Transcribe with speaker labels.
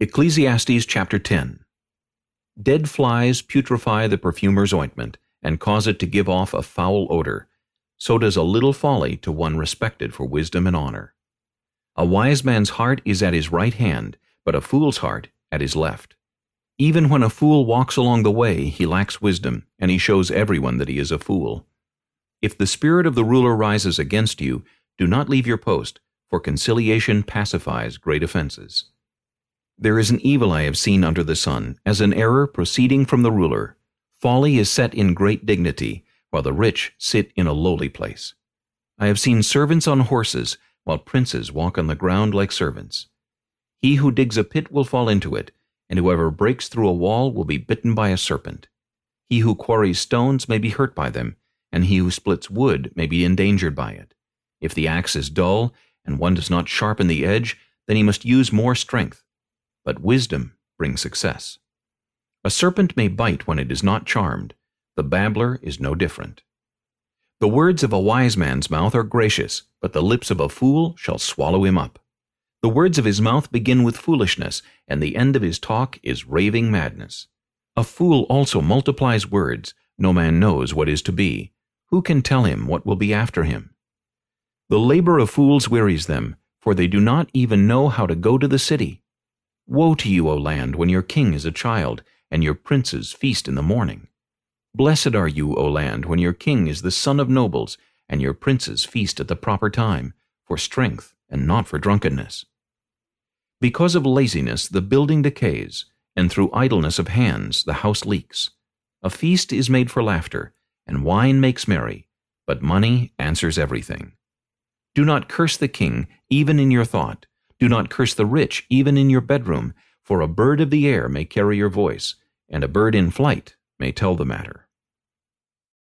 Speaker 1: Ecclesiastes chapter 10 Dead flies putrefy the perfumer's ointment, and cause it to give off a foul odor. So does a little folly to one respected for wisdom and honor. A wise man's heart is at his right hand, but a fool's heart at his left. Even when a fool walks along the way, he lacks wisdom, and he shows everyone that he is a fool. If the spirit of the ruler rises against you, do not leave your post, for conciliation pacifies great offenses. There is an evil I have seen under the sun, as an error proceeding from the ruler. Folly is set in great dignity, while the rich sit in a lowly place. I have seen servants on horses, while princes walk on the ground like servants. He who digs a pit will fall into it, and whoever breaks through a wall will be bitten by a serpent. He who quarries stones may be hurt by them, and he who splits wood may be endangered by it. If the axe is dull, and one does not sharpen the edge, then he must use more strength but wisdom brings success. A serpent may bite when it is not charmed. The babbler is no different. The words of a wise man's mouth are gracious, but the lips of a fool shall swallow him up. The words of his mouth begin with foolishness, and the end of his talk is raving madness. A fool also multiplies words. No man knows what is to be. Who can tell him what will be after him? The labor of fools wearies them, for they do not even know how to go to the city. Woe to you, O land, when your king is a child, and your princes feast in the morning. Blessed are you, O land, when your king is the son of nobles, and your princes feast at the proper time, for strength and not for drunkenness. Because of laziness the building decays, and through idleness of hands the house leaks. A feast is made for laughter, and wine makes merry, but money answers everything. Do not curse the king, even in your thought, do not curse the rich, even in your bedroom, for a bird of the air may carry your voice, and a bird in flight may tell the matter.